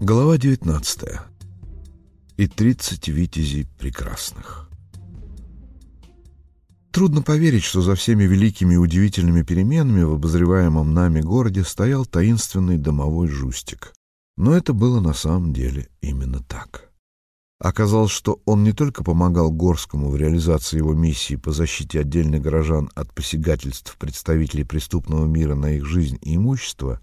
Глава 19. И 30 витязей прекрасных. Трудно поверить, что за всеми великими и удивительными переменами в обозреваемом нами городе стоял таинственный домовой жустик. Но это было на самом деле именно так. Оказалось, что он не только помогал Горскому в реализации его миссии по защите отдельных горожан от посягательств представителей преступного мира на их жизнь и имущество,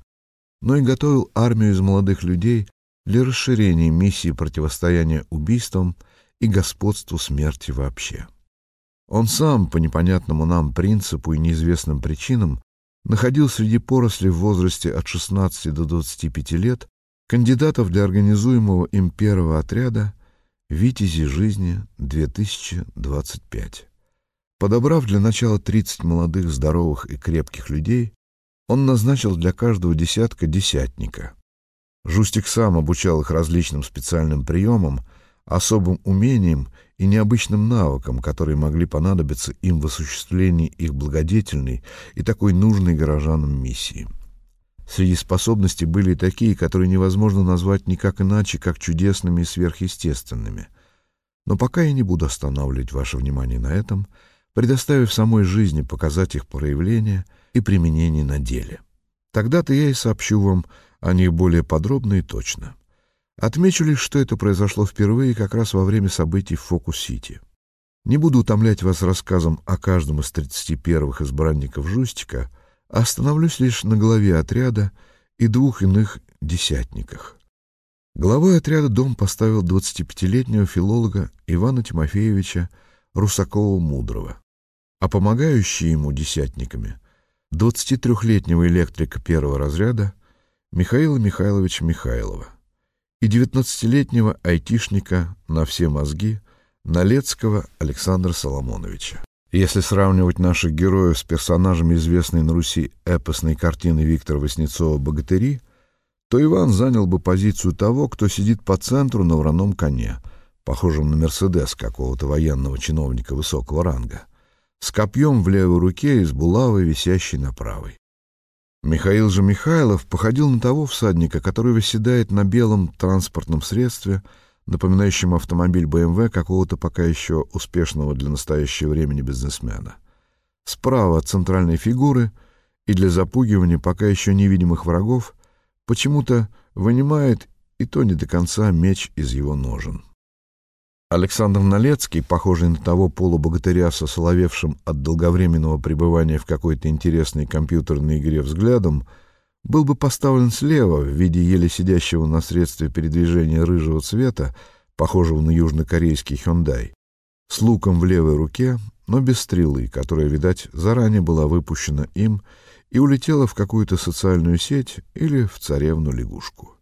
но и готовил армию из молодых людей для расширения миссии противостояния убийствам и господству смерти вообще. Он сам, по непонятному нам принципу и неизвестным причинам, находил среди поросли в возрасте от 16 до 25 лет кандидатов для организуемого им первого отряда «Витязи жизни 2025». Подобрав для начала 30 молодых, здоровых и крепких людей, он назначил для каждого десятка десятника. Жустик сам обучал их различным специальным приемам, особым умениям и необычным навыкам, которые могли понадобиться им в осуществлении их благодетельной и такой нужной горожанам миссии. Среди способностей были такие, которые невозможно назвать никак иначе, как чудесными и сверхъестественными. Но пока я не буду останавливать ваше внимание на этом, предоставив самой жизни показать их проявление и применение на деле. Тогда-то я и сообщу вам о них более подробно и точно. Отмечу лишь, что это произошло впервые как раз во время событий в Фокус-Сити. Не буду утомлять вас рассказом о каждом из 31 избранников Жустика, а остановлюсь лишь на главе отряда и двух иных десятниках. Главой отряда дом поставил 25-летнего филолога Ивана Тимофеевича Русакова-Мудрого, а помогающие ему десятниками 23-летнего электрика первого разряда Михаила Михайловича Михайлова и 19-летнего айтишника на все мозги Налецкого Александра Соломоновича. Если сравнивать наших героев с персонажами известной на Руси эпосной картины Виктора Васнецова «Богатыри», то Иван занял бы позицию того, кто сидит по центру на вороном коне, похожем на «Мерседес» какого-то военного чиновника высокого ранга, с копьем в левой руке и с булавой, висящей на правой. Михаил же Михайлов походил на того всадника, который выседает на белом транспортном средстве, напоминающем автомобиль БМВ какого-то пока еще успешного для настоящего времени бизнесмена. Справа от центральной фигуры и для запугивания пока еще невидимых врагов почему-то вынимает и то не до конца меч из его ножен. Александр Налецкий, похожий на того полубогатыря со соловевшим от долговременного пребывания в какой-то интересной компьютерной игре взглядом, был бы поставлен слева в виде еле сидящего на средстве передвижения рыжего цвета, похожего на южнокорейский Hyundai, с луком в левой руке, но без стрелы, которая, видать, заранее была выпущена им и улетела в какую-то социальную сеть или в царевну-лягушку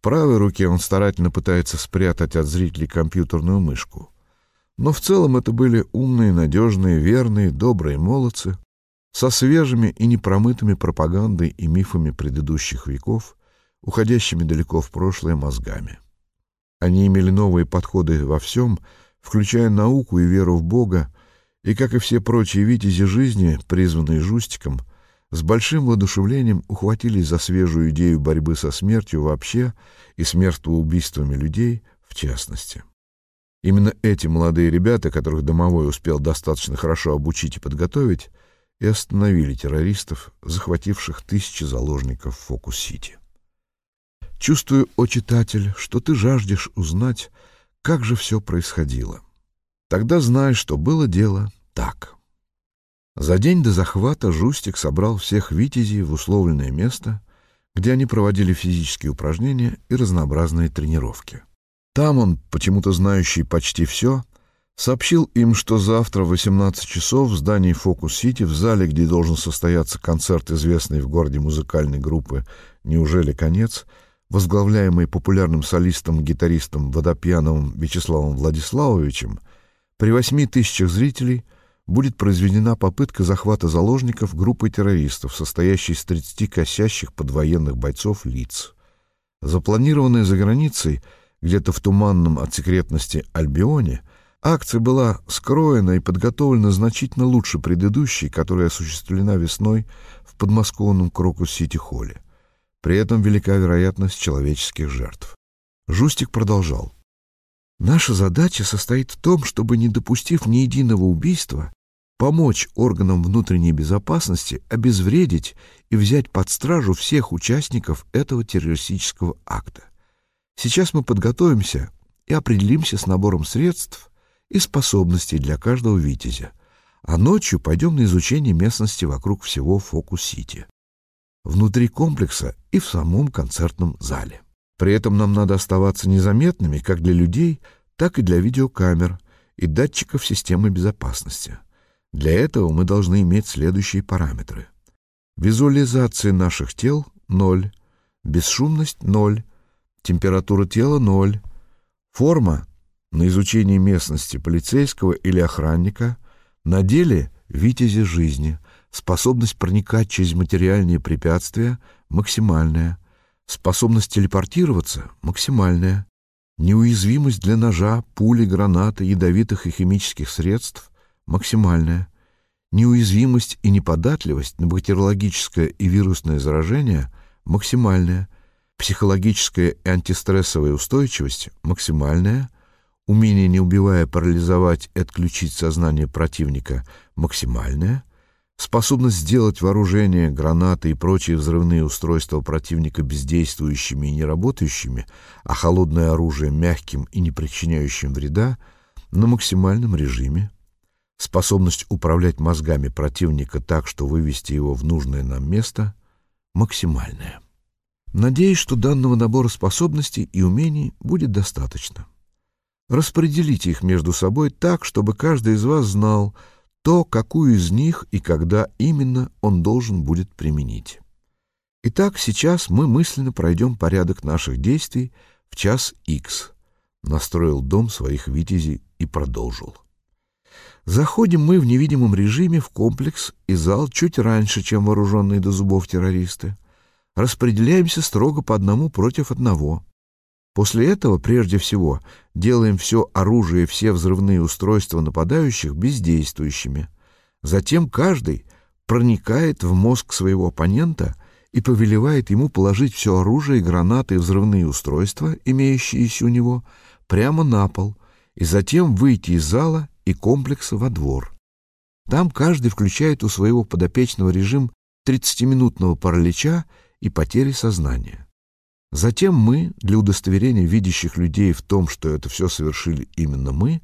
правой руке он старательно пытается спрятать от зрителей компьютерную мышку. Но в целом это были умные, надежные, верные, добрые молодцы со свежими и непромытыми пропагандой и мифами предыдущих веков, уходящими далеко в прошлое мозгами. Они имели новые подходы во всем, включая науку и веру в Бога, и, как и все прочие витязи жизни, призванные Жустиком, с большим воодушевлением ухватились за свежую идею борьбы со смертью вообще и смертоубийствами людей в частности. Именно эти молодые ребята, которых домовой успел достаточно хорошо обучить и подготовить, и остановили террористов, захвативших тысячи заложников в Фокус-Сити. Чувствую, о читатель, что ты жаждешь узнать, как же все происходило. Тогда знай, что было дело так. За день до захвата Жустик собрал всех витязей в условленное место, где они проводили физические упражнения и разнообразные тренировки. Там он, почему-то знающий почти все, сообщил им, что завтра в 18 часов в здании Фокус-Сити, в зале, где должен состояться концерт известной в городе музыкальной группы «Неужели конец», возглавляемый популярным солистом-гитаристом Водопьяновым Вячеславом Владиславовичем, при восьми тысячах зрителей – будет произведена попытка захвата заложников группой террористов, состоящей из 30 косящих подвоенных бойцов лиц. Запланированная за границей, где-то в туманном от секретности Альбионе, акция была скроена и подготовлена значительно лучше предыдущей, которая осуществлена весной в подмосковном Крокус-Сити-холле. При этом велика вероятность человеческих жертв. Жустик продолжал. Наша задача состоит в том, чтобы, не допустив ни единого убийства, помочь органам внутренней безопасности обезвредить и взять под стражу всех участников этого террористического акта. Сейчас мы подготовимся и определимся с набором средств и способностей для каждого витязя, а ночью пойдем на изучение местности вокруг всего Фокус-Сити, внутри комплекса и в самом концертном зале. При этом нам надо оставаться незаметными как для людей, так и для видеокамер и датчиков системы безопасности. Для этого мы должны иметь следующие параметры. Визуализация наших тел — 0, бесшумность — 0, температура тела — 0, форма на изучение местности полицейского или охранника, на деле — витязи жизни, способность проникать через материальные препятствия — максимальная, Способность телепортироваться максимальная. Неуязвимость для ножа, пули, гранаты, ядовитых и химических средств максимальная. Неуязвимость и неподатливость на бактериологическое и вирусное заражение максимальная. Психологическая и антистрессовая устойчивость максимальная. Умение, не убивая, парализовать и отключить сознание противника максимальное способность сделать вооружение, гранаты и прочие взрывные устройства противника бездействующими и неработающими, а холодное оружие мягким и не причиняющим вреда на максимальном режиме, способность управлять мозгами противника так, что вывести его в нужное нам место, максимальная. Надеюсь, что данного набора способностей и умений будет достаточно. Распределите их между собой так, чтобы каждый из вас знал, то, какую из них и когда именно он должен будет применить. Итак, сейчас мы мысленно пройдем порядок наших действий в час X. Настроил дом своих витязей и продолжил. Заходим мы в невидимом режиме в комплекс и зал чуть раньше, чем вооруженные до зубов террористы. Распределяемся строго по одному против одного. После этого, прежде всего, делаем все оружие, все взрывные устройства нападающих бездействующими. Затем каждый проникает в мозг своего оппонента и повелевает ему положить все оружие, гранаты и взрывные устройства, имеющиеся у него, прямо на пол, и затем выйти из зала и комплекса во двор. Там каждый включает у своего подопечного режим 30-минутного паралича и потери сознания. Затем мы, для удостоверения видящих людей в том, что это все совершили именно мы,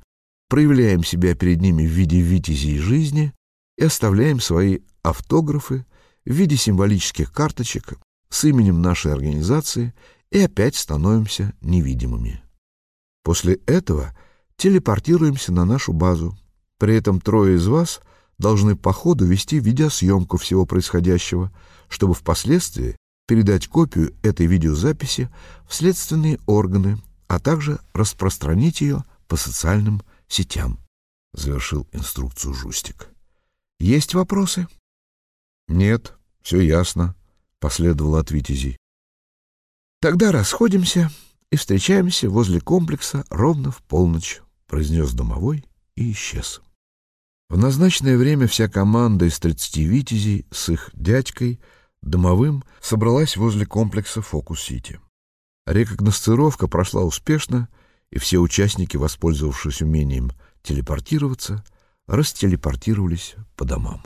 проявляем себя перед ними в виде витязей жизни и оставляем свои автографы в виде символических карточек с именем нашей организации и опять становимся невидимыми. После этого телепортируемся на нашу базу. При этом трое из вас должны по ходу вести видеосъемку всего происходящего, чтобы впоследствии передать копию этой видеозаписи в следственные органы, а также распространить ее по социальным сетям, завершил инструкцию Жустик. Есть вопросы? Нет, все ясно, последовал от Витязей. Тогда расходимся и встречаемся возле комплекса ровно в полночь, произнес домовой и исчез. В назначенное время вся команда из тридцати витязей с их дядькой — домовым собралась возле комплекса «Фокус-Сити». Рекогносцировка прошла успешно, и все участники, воспользовавшись умением телепортироваться, растелепортировались по домам.